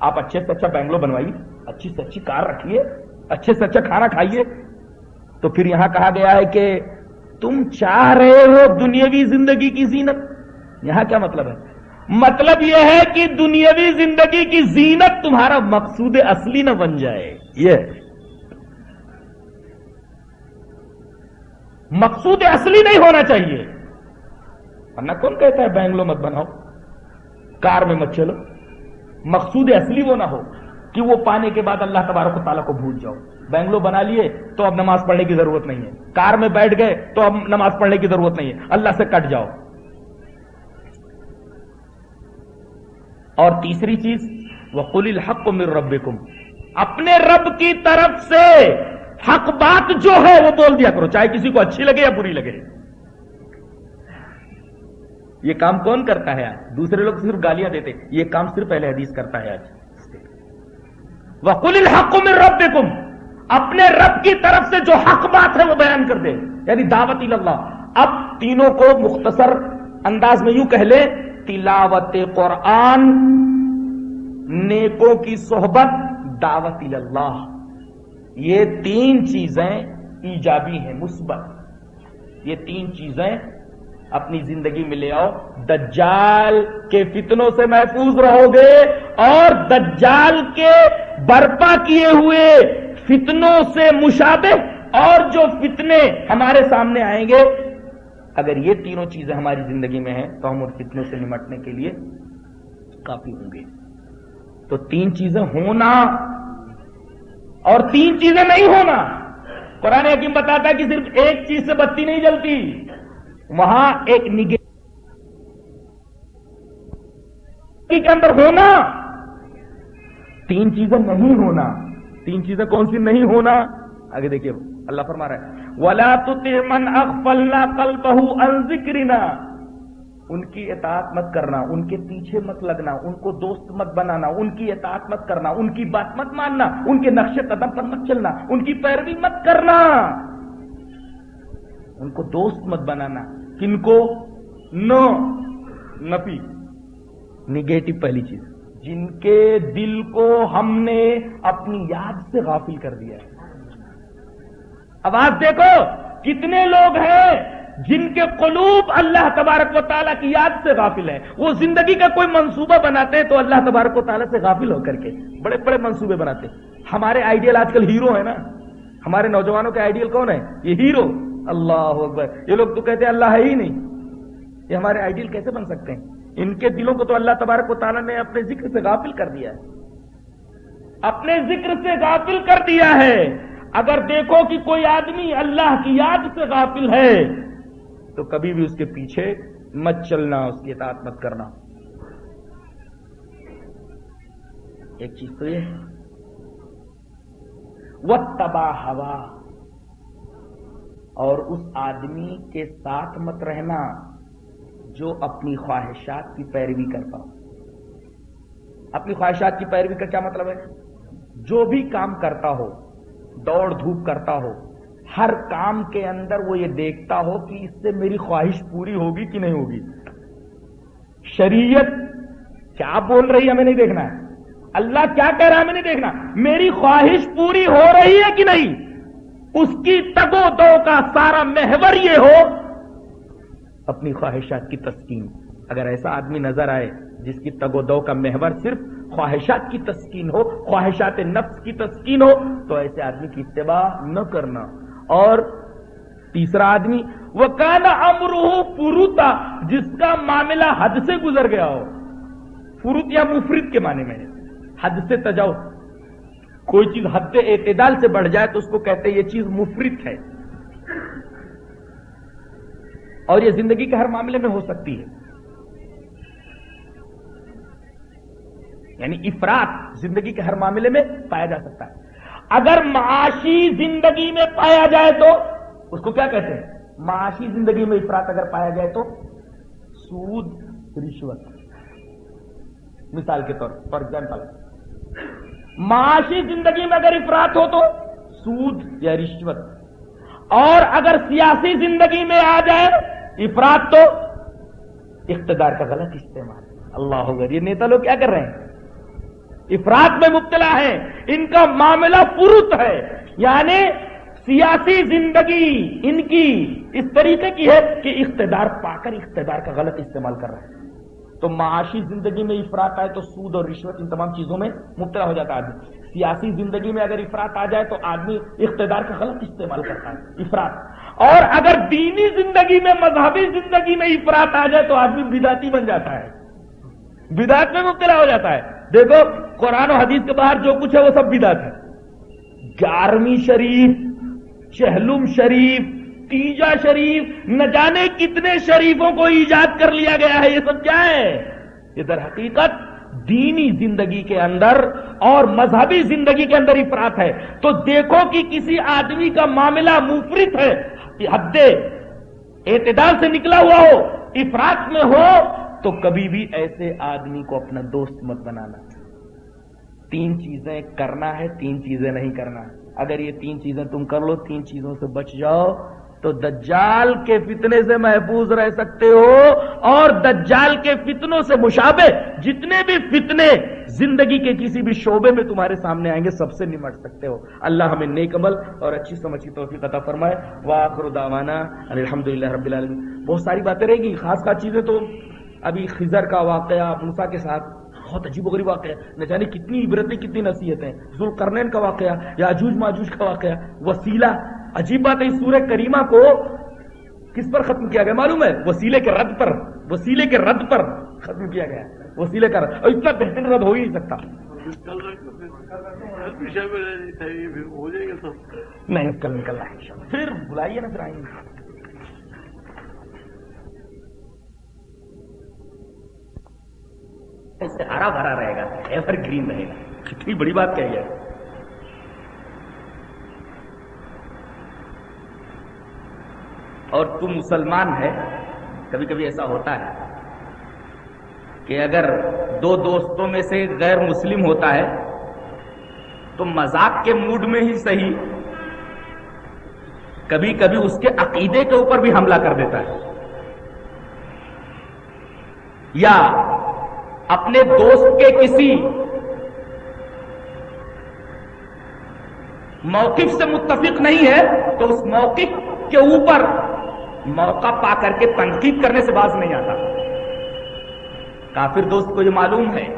آپ اچھے سے اچھا بنگلو بنوائیے، اچھی سے اچھی کار رکھیے، اچھے سے اچھا کھانا کھائیے۔ تو پھر یہاں کہا گیا ہے کہ تم چاہ رہے ہو دنیاوی زندگی کی زینت۔ یہاں کیا مطلب ہے؟ مطلب یہ ہے کہ دنیاوی زندگی کی زینت تمہارا مقصود اصلی نہ بن جائے۔ یہ مقصود اصلی نہیں ہونا چاہیے۔ ورنہ کون کہتا ہے بینگلو مت بناؤ، کار میں مت چلو۔ مقصود اصلی وہ نہ ہو کہ وہ پانے کے بعد اللہ تبارک و تعالیٰ کو بھول جاؤ۔ بینگلو بنا لیے تو اب نماز پڑھنے کی ضرورت نہیں ہے۔ کار میں بیٹھ گئے تو اب نماز پڑھنے کی ضرورت نہیں ہے۔ اللہ سے کٹ جاؤ۔ اور تیسری چیز وہ قل الحق مر رب اپنے رب کی طرف سے حق بات جو ہے وہ بول دیا کرو، چاہے کسی کو اچھی لگے یا بری لگے۔ یہ کام کون کرتا ہے آج؟ دوسرے لوگ صرف گالیاں دیتے۔ یہ کام صرف پہلے حدیث کرتا ہے آج۔ وقل الحق من ربکم اپنے رب کی طرف سے جو حق بات ہے وہ بیان کر دے۔ یعنی دعوت اللہ اب تینوں کو مختصر انداز میں یوں کہہ لے تلاوت قرآن، نیکوں کی صحبت، دعوت اللہ یہ تین چیزیں ایجابی ہیں، مثبت۔ یہ تین چیزیں اپنی زندگی میں لے آؤ۔ دجال کے فتنوں سے محفوظ رہو گے اور دجال کے برپا کیے ہوئے فتنوں سے مشابہ اور جو فتنے ہمارے سامنے آئیں گے اگر یہ تینوں چیزیں ہماری زندگی میں ہیں، تو ہم ان فتنوں سے نمٹنے کے لیے کافی ہوں گے۔ تو تین چیزیں ہونا اور تین چیزیں نہیں ہونا۔ قرآن حکیم بتاتا ہے کہ صرف ایک چیز سے بتی نہیں جلتی، وہاں ایک نگے کے اندر ہونا۔ تین چیزیں نہیں ہونا۔ تین چیزیں کون سی نہیں ہونا؟ آگے دیکھیے۔ اللہ فرما رہا ہے۔ ولا تو من اغفلنا قلبه عن ذکرنا ان کی اطاعت مت کرنا، ان کے پیچھے مت لگنا، ان کو دوست مت بنانا، ان کی اطاعت مت کرنا، ان کی بات مت ماننا، ان کے نقش قدم پر مت چلنا، ان کی پیروی مت کرنا۔ ان کو دوست مت بنانا۔ کن کو؟ نو۔ نفی۔ نگیٹو پہلی چیز۔ جن کے دل کو ہم نے اپنی یاد سے غافل کر دیا ہے۔ اب آپ دیکھو کتنے لوگ ہیں جن کے قلوب اللہ تبارک و تعالیٰ کی یاد سے غافل ہے وہ زندگی کا کوئی منصوبہ بناتے ہیں تو اللہ تبارک و تعالیٰ سے غافل ہو کر کے بڑے بڑے منصوبے بناتے ہیں۔ ہمارے آئیڈیل آج کل ہیرو ہے نا۔ ہمارے نوجوانوں کے آئیڈیل کون ہے یہ ہیرو۔ اللہ اکبر۔ یہ لوگ تو کہتے ہیں اللہ ہے ہی نہیں۔ یہ ہمارے آئیڈیل کیسے بن سکتے ہیں؟ ان کے دلوں کو تو اللہ تبارک و تعالیٰ نے اپنے ذکر سے غافل کر دیا ہے۔ اپنے ذکر سے غافل کر دیا ہے۔ اگر دیکھو کہ کوئی آدمی اللہ کی یاد سے غافل ہے، تو کبھی بھی اس کے پیچھے مت چلنا، اس کی اطاعت مت کرنا۔ ایک چیز تو یہ وہ تباہ ہوا اور اس آدمی کے ساتھ مت رہنا جو اپنی خواہشات کی پیروی کرتا ہو اپنی خواہشات کی پیروی کا کیا مطلب ہے؟ جو بھی کام کرتا ہو دوڑ دھوپ کرتا ہو، ہر کام کے اندر وہ یہ دیکھتا ہو کہ اس سے میری خواہش پوری ہوگی کہ نہیں ہوگی۔ شریعت کیا بول رہی ہے ہمیں نہیں دیکھنا ہے۔ اللہ کیا کہہ رہا ہے ہمیں نہیں دیکھنا۔ میری خواہش پوری ہو رہی ہے کہ نہیں؟ اس کی تگو دو کا سارا محور یہ ہو، اپنی خواہشات کی تسکین۔ اگر ایسا آدمی نظر آئے جس کی تگو دو کا محور صرف خواہشات کی تسکین ہو، خواہشات نفس کی تسکین ہو، تو ایسے آدمی کی اتباع نہ کرنا۔ اور تیسرا آدمی وہ کانا امروہ فروتا جس کا معاملہ حد سے گزر گیا ہو۔ فروت یا مفرد کے معنی میں حد سے تجاوز۔ کوئی چیز حد اعتدال سے بڑھ جائے تو اس کو کہتے ہیں یہ چیز مفرد ہے۔ اور یہ زندگی کے ہر معاملے میں ہو سکتی ہے۔ یعنی افراد زندگی کے ہر معاملے میں پایا جا سکتا ہے۔ اگر معاشی زندگی میں پایا جائے تو اس کو کیا کہتے ہیں؟ معاشی زندگی میں افراد اگر پایا جائے تو سود رشوت مثال کے طور فار ایگزامپل معاشی زندگی میں اگر افراد ہو تو سود یا رشوت۔ اور اگر سیاسی زندگی میں آ جائے افراد تو اقتدار کا غلط استعمال۔ اللہ ہوگا یہ نیتا لوگ کیا کر رہے ہیں؟ افراد میں مبتلا ہے، ان کا معاملہ پرت ہے۔ یعنی سیاسی زندگی ان کی اس طریقے کی ہے کہ اقتدار پا کر اقتدار کا غلط استعمال کر رہے ہیں۔ تو معاشی زندگی میں افراد آئے تو سود اور رشوت ان تمام چیزوں میں مبتلا ہو جاتا ہے۔ آدمی سیاسی زندگی میں اگر افراد آ جائے تو آدمی اقتدار کا غلط استعمال کرتا ہے۔ افراد۔ اور اگر دینی زندگی میں، مذہبی زندگی میں افراد آ جائے تو آدمی بداتی بن جاتا ہے۔ بدات میں مبتلا ہو جاتا ہے۔ دیکھو قرآن و حدیث کے باہر جو کچھ ہے وہ سب بدات ہے۔ گیارہویں شریف چہلم شریف، تیجا شریف، نہ جانے کتنے شریفوں کو ایجاد کر لیا گیا ہے، یہ سب کیا ہے؟ یہ در حقیقت دینی زندگی کے اندر اور مذہبی زندگی کے اندر افراد ہے۔ تو دیکھو کہ کسی آدمی کا معاملہ مفرت ہے حد اعتدال سے نکلا ہوا ہو افراد میں ہو، تو کبھی بھی ایسے آدمی کو اپنا دوست مت بنانا۔ تین چیزیں کرنا ہے، تین چیزیں نہیں کرنا اگر یہ تین چیزیں تم کر لو، تین چیزوں سے بچ جاؤ، تو دجال کے فتنے سے محفوظ رہ سکتے ہو اور دجال کے فتنوں سے مشابہ جتنے بھی فتنے زندگی کے کسی بھی شعبے میں تمہارے سامنے آئیں گے، سب سے نمٹ سکتے ہو۔ اللہ ہمیں نیک عمل اور اچھی سمجھ کی توفیق عطا فرمائے۔ واخر دعوانا الحمد للہ رب العالمین۔ بہت ساری باتیں رہے گی، خاص خاص چیزیں تو ابھی خزر کا واقعہ موسا کے ساتھ بہت عجیب و غریب واقعہ ہے۔ نہ جانے کتنی عبرتیں کتنی نصیحتیں ذوالقرنین کا واقعہ یا اجوج ماجوج کا واقعہ وسیلہ عجیب بات ہے سورہ کریمہ کو کس پر ختم کیا گیا؟ معلوم ہے وسیلے کے رد پر وسیلے کے رد پر ختم کیا گیا۔ وسیلے کا رد۔ اور اتنا بہترین رد ہو ہی نہیں سکتا۔ نہیں کل نکل رہا ہے پھر بلائیے نا پھر آئیں۔ گے اس سے ہرا بھرا رہے گا، ایور گرین رہے گا۔ کتنی بڑی بات کہی ہے۔ اور تو مسلمان ہے، کبھی کبھی ایسا ہوتا ہے کہ اگر دو دوستوں میں سے غیر مسلم ہوتا ہے، تو مذاق کے موڈ میں ہی صحیح۔ کبھی کبھی اس کے عقیدے کے اوپر بھی حملہ کر دیتا ہے۔ یا اپنے دوست کے کسی موقف سے متفق نہیں ہے، تو اس موقف کے اوپر موقع پا کر کے تنقید کرنے سے باز نہیں آتا۔ کافر دوست کو یہ معلوم ہے۔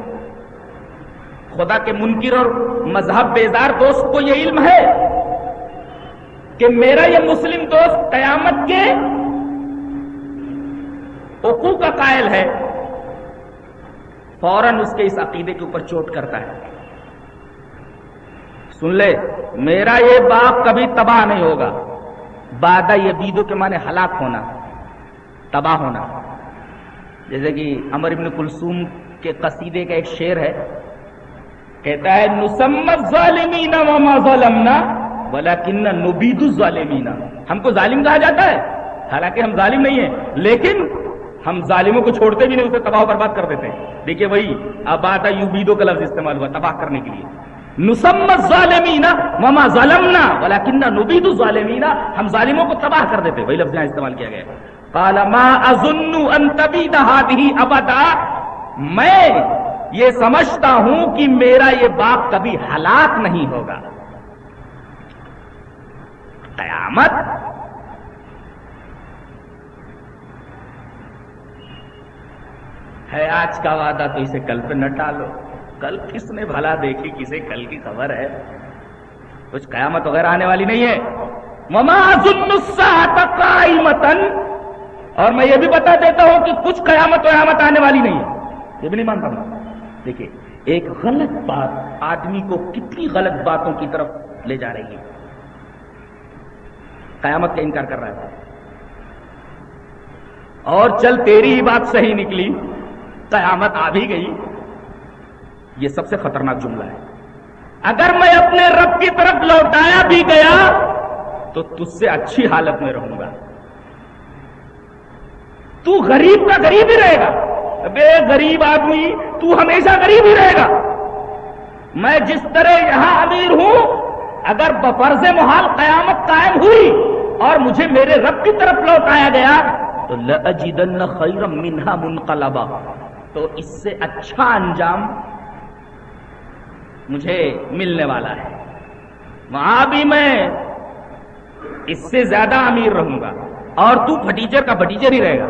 خدا کے منکر اور مذہب بیزار دوست کو یہ علم ہے کہ میرا یہ مسلم دوست قیامت کے حقوق کا قائل ہے۔ فوراً اس کے اس عقیدے کے اوپر چوٹ کرتا ہے۔ سن لے، میرا یہ باپ کبھی تباہ نہیں ہوگا۔ بادہ یہ بیدو کے معنی ہلاک ہونا، تباہ ہونا۔ جیسے کہ امر ابن کلثوم کے قصیدے کا ایک شعر ہے، کہتا ہے نسمت ظالمین وما ظلمنا ولیکن نبید الظالمین۔ ہم کو ظالم کہا جاتا ہے، حالانکہ ہم ظالم نہیں ہیں، لیکن ہم ظالموں کو چھوڑتے بھی نہیں، اسے تباہ و برباد کر دیتے ہیں۔ دیکھیے وہی، اب آتا یوبیدو کا لفظ استعمال ہوا، تباہ کرنے کے لیے۔ نسمت ظالمین وما ظلمنا، ولیکن نبید الظالمین، ہم ظالموں کو تباہ کر دیتے وہی لفظ یہاں استعمال کیا گیا قال، ما اظن ان تبید هذه ابدا۔ میں یہ سمجھتا ہوں کہ میرا یہ باپ کبھی ہلاک نہیں ہوگا۔ قیامت ہے آج کا وعدہ تو اسے کل پہ نہ ٹالو۔ کل کس نے بھلا دیکھی کسے کل کی خبر ہے؟ کچھ قیامت وغیرہ آنے والی نہیں ہے۔ مما متن اور میں یہ بھی بتا دیتا ہوں کہ کچھ قیامت ویامت آنے والی نہیں ہے۔ یہ بھی نہیں مانتا ہوں دیکھیے، ایک غلط بات آدمی کو کتنی غلط باتوں کی طرف لے جا رہی ہے۔ قیامت کا انکار کر رہا ہے۔ اور چل تیری ہی بات صحیح نکلی۔ قیامت آ بھی گئی۔ یہ سب سے خطرناک جملہ ہے۔ اگر میں اپنے رب کی طرف لوٹایا بھی گیا، تو تجھ سے اچھی حالت میں رہوں گا۔ تو غریب کا غریب ہی رہے گا۔ بے غریب آدمی، تو ہمیشہ غریب ہی رہے گا۔ میں جس طرح یہاں امیر ہوں، اگر بفرض محال قیامت قائم ہوئی اور مجھے میرے رب کی طرف لوٹایا گیا، تو لَأَجِدَنَّ خَيْرًا مِنْهَا مُنْقَلَبًا۔ تو اس سے اچھا انجام مجھے ملنے والا ہے۔ وہاں بھی میں اس سے زیادہ امیر رہوں گا اور تو پھٹیچر کا پھٹیچر ہی رہے گا۔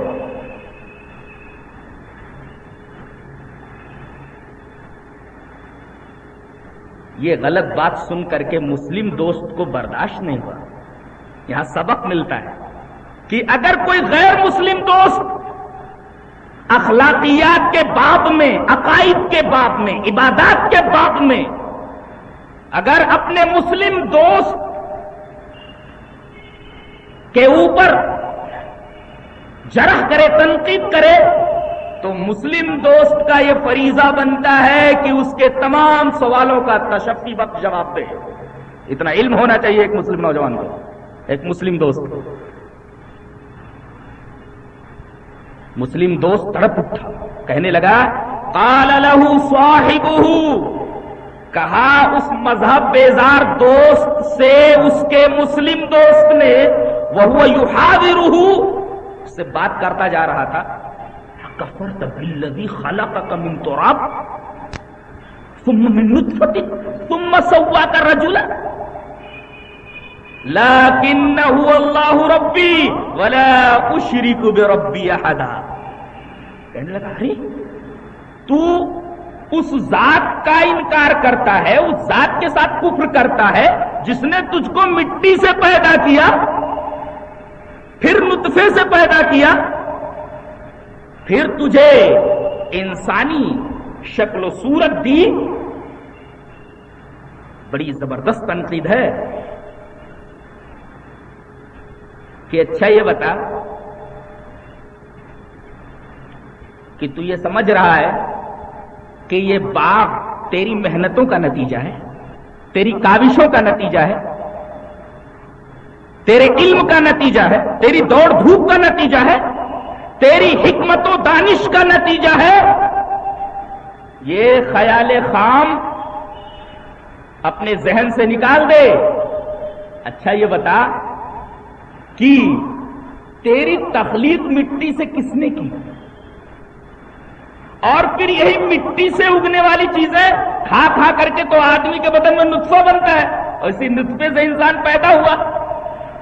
یہ غلط بات سن کر کے مسلم دوست کو برداشت نہیں ہوا۔ یہاں سبق ملتا ہے کہ اگر کوئی غیر مسلم دوست اخلاقیات کے باب میں، عقائد کے باب میں، عبادات کے باب میں، اگر اپنے مسلم دوست کے اوپر جرح کرے، تنقید کرے، تو مسلم دوست کا یہ فریضہ بنتا ہے کہ اس کے تمام سوالوں کا تشفی وقت جواب دے۔ اتنا علم ہونا چاہیے ایک مسلم نوجوان کو، ایک مسلم دوست کو۔ مسلم دوست تڑپ اٹھا کہنے لگا، قال له صاحبه کہا، اس مذہب بیزار دوست سے اس کے مسلم دوست نے وہ یحاورہ اس سے بات کرتا جا رہا تھا کفرت بالذی خلقک من تراب۔ ثم من نطفت، ثم سوا کا رجولا لكنه الله ربي ولا اشرك بربي احدا۔ کہنے لگا، ارے، تو اس ذات کا انکار کرتا ہے، اس ذات کے ساتھ کفر کرتا ہے، جس نے تجھ کو مٹی سے پیدا کیا، پھر نطفے سے پیدا کیا، پھر تجھے انسانی شکل و صورت دی، بڑی زبردست تنقید ہے. کہ اچھا یہ بتا کہ تو یہ سمجھ رہا ہے کہ یہ باغ تیری محنتوں کا نتیجہ ہے، تیری کاوشوں کا نتیجہ ہے، تیرے علم کا نتیجہ ہے، تیری دوڑ دھوپ کا نتیجہ ہے، تیری حکمت و دانش کا نتیجہ ہے۔ یہ خیال خام اپنے ذہن سے نکال دے۔ اچھا یہ بتا کہ تیری تخلیق مٹی سے کس نے کی؟ اور پھر یہی مٹی سے اگنے والی چیزیں کھا کھا کر کے تو آدمی کے بدن میں نطفہ بنتا ہے۔ اور اسی نطفے سے انسان پیدا ہوا۔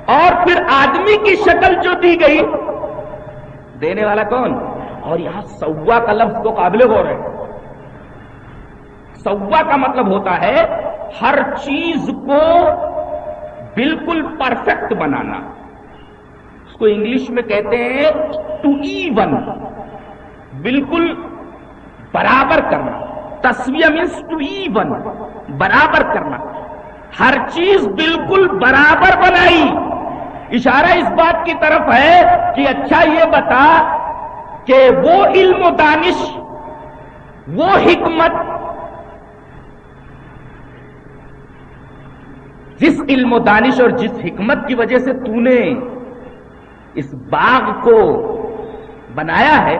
اور پھر آدمی کی شکل جو دی گئی، دینے والا کون؟ اور یہاں سوا کا لفظ تو قابل غور ہے۔ سوا کا مطلب ہوتا ہے ہر چیز کو بالکل پرفیکٹ بنانا۔ اس کو انگلش میں کہتے ہیں ٹو ایون بالکل برابر کرنا تصویہ مینس ٹو ایون برابر کرنا۔ ہر چیز بالکل برابر بنائی۔ اشارہ اس بات کی طرف ہے کہ اچھا یہ بتا کہ وہ علم و دانش، وہ حکمت، جس علم و دانش اور جس حکمت کی وجہ سے تو نے اس باغ کو بنایا ہے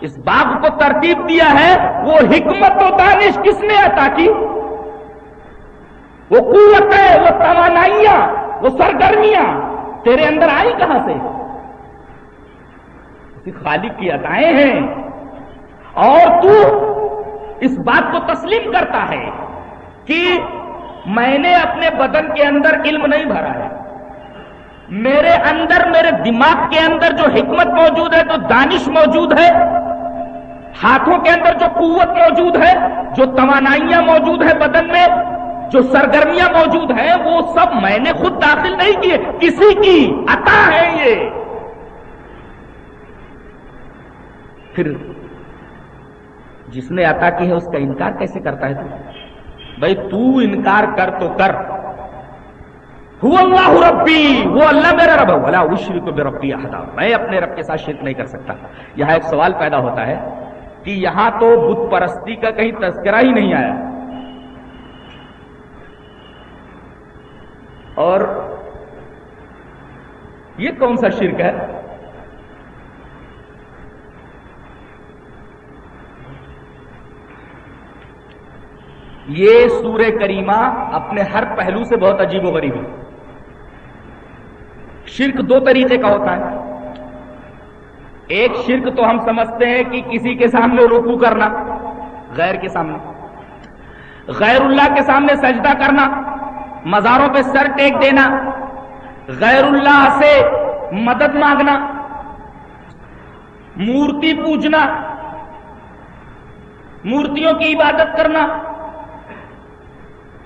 اس باغ کو ترتیب دیا ہے، وہ حکمت و دانش کس نے عطا کی؟ وہ قوت ہے، وہ توانائیاں، وہ سرگرمیاں، تیرے اندر آئی کہاں سے؟ اسی خالق کی عطائیں ہیں۔ اور تو اس بات کو تسلیم کرتا ہے کہ میں نے اپنے بدن کے اندر علم نہیں بھرا ہے۔ میرے اندر، میرے دماغ کے اندر جو حکمت موجود ہے جو دانش موجود ہے۔ ہاتھوں کے اندر جو قوت موجود ہے، جو توانائیاں موجود ہے بدن میں، جو سرگرمیاں موجود ہیں، وہ سب میں نے خود داخل نہیں کیے۔ کسی کی عطا ہے یہ۔ پھر جس نے عطا کی ہے، اس کا انکار کیسے کرتا ہے تو؟ بھائی، تو انکار کر تو کر۔ ہو اللہ ربی وہ اللہ میرا رب ہے۔ بلا اشری کو بے ربی احدا۔ میں اپنے رب کے ساتھ شرک نہیں کر سکتا۔ یہاں ایک سوال پیدا ہوتا ہے۔ کہ یہاں تو بت پرستی کا کہیں تذکرہ ہی نہیں آیا۔ اور یہ کون سا شرک ہے؟ یہ سورہ کریمہ اپنے ہر پہلو سے بہت عجیب و غریب ہے۔ شرک دو طریقے کا ہوتا ہے۔ ایک شرک تو ہم سمجھتے ہیں کہ کسی کے سامنے رکو کرنا، غیر کے سامنے۔ غیر اللہ کے سامنے سجدہ کرنا، مزاروں پہ سر ٹیک دینا، غیر اللہ سے مدد مانگنا، مورتی پوجنا، مورتیوں کی عبادت کرنا،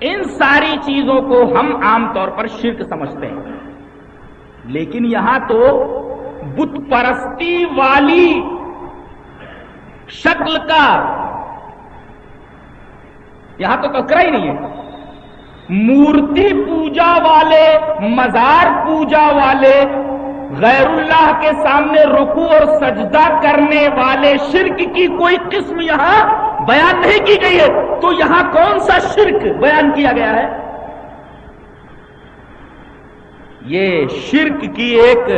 ان ساری چیزوں کو ہم عام طور پر شرک سمجھتے ہیں۔ لیکن یہاں تو بت پرستی والی شکل کا یہاں تو تذکرہ ہی نہیں ہے۔ مورتی پوجا والے، مزار پوجا والے، غیر اللہ کے سامنے رکو اور سجدہ کرنے والے شرک کی کوئی قسم یہاں بیان نہیں کی گئی ہے۔ تو یہاں کون سا شرک بیان کیا گیا ہے؟ یہ شرک کی ایک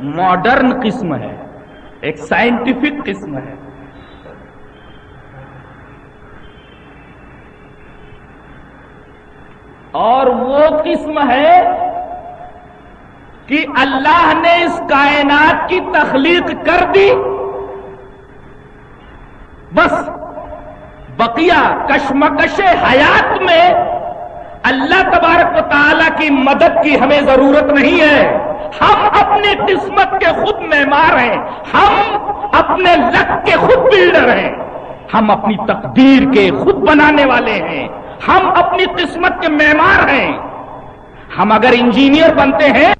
ماڈرن قسم ہے، ایک سائنٹیفک قسم ہے۔ اور وہ قسم ہے کہ اللہ نے اس کائنات کی تخلیق کر دی۔ بس، بقیہ کشمکش حیات میں اللہ تبارک و تعالی کی مدد کی ہمیں ضرورت نہیں ہے۔ ہم اپنی قسمت کے خود معمار ہیں۔ ہم اپنے لک کے خود بلڈر ہیں۔ ہم اپنی تقدیر کے خود بنانے والے ہیں۔ ہم اپنی قسمت کے معمار ہیں۔ ہم اگر انجینئر بنتے ہیں